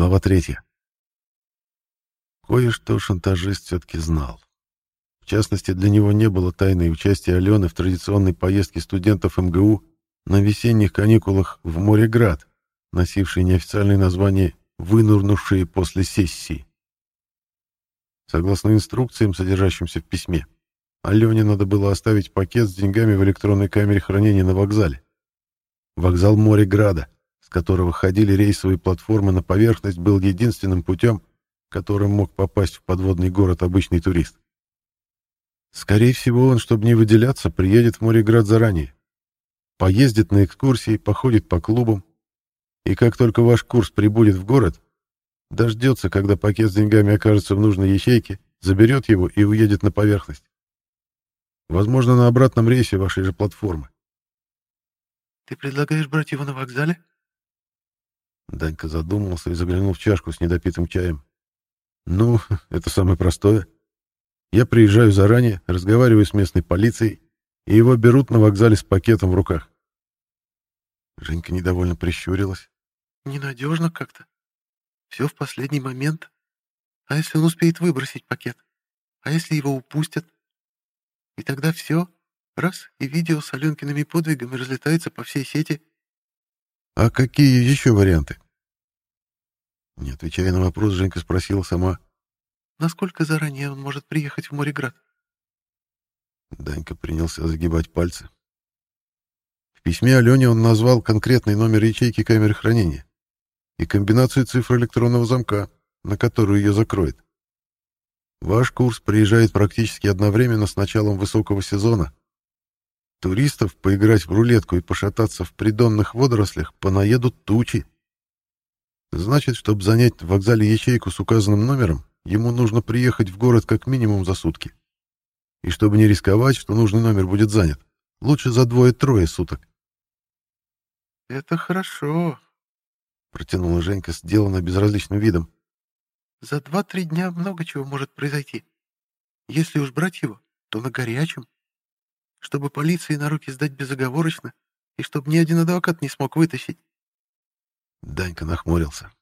Глава третья. Кое-что шантажист все-таки знал. В частности, для него не было тайной участия Алены в традиционной поездке студентов МГУ на весенних каникулах в Мореград, носившей неофициальное название «Вынурнувшие после сессии». Согласно инструкциям, содержащимся в письме, Алене надо было оставить пакет с деньгами в электронной камере хранения на вокзале. Вокзал Мореграда, которого ходили рейсовые платформы на поверхность, был единственным путем, которым мог попасть в подводный город обычный турист. Скорее всего, он, чтобы не выделяться, приедет в Мореград заранее. Поездит на экскурсии, походит по клубам, и как только ваш курс прибудет в город, дождется, когда пакет с деньгами окажется в нужной ячейке, заберет его и уедет на поверхность. Возможно, на обратном рейсе вашей же платформы. «Ты предлагаешь брать его на вокзале?» Данька задумался и заглянул в чашку с недопитым чаем. «Ну, это самое простое. Я приезжаю заранее, разговариваю с местной полицией, и его берут на вокзале с пакетом в руках». Женька недовольно прищурилась. «Ненадежно как-то. Все в последний момент. А если он успеет выбросить пакет? А если его упустят? И тогда все, раз, и видео с Аленкиными подвигами разлетается по всей сети». «А какие еще варианты?» Не отвечая на вопрос, Женька спросила сама. «Насколько заранее он может приехать в Мореград?» Данька принялся загибать пальцы. В письме Алене он назвал конкретный номер ячейки камеры хранения и комбинацию цифр электронного замка, на которую ее закроет. Ваш курс приезжает практически одновременно с началом высокого сезона. Туристов поиграть в рулетку и пошататься в придонных водорослях понаедут тучи. Значит, чтобы занять в вокзале ячейку с указанным номером, ему нужно приехать в город как минимум за сутки. И чтобы не рисковать, что нужный номер будет занят, лучше за двое-трое суток. «Это хорошо», — протянула Женька, сделанная безразличным видом. «За два-три дня много чего может произойти. Если уж брать его, то на горячем. Чтобы полиции на руки сдать безоговорочно, и чтобы ни один адвокат не смог вытащить. Данька нахмурился.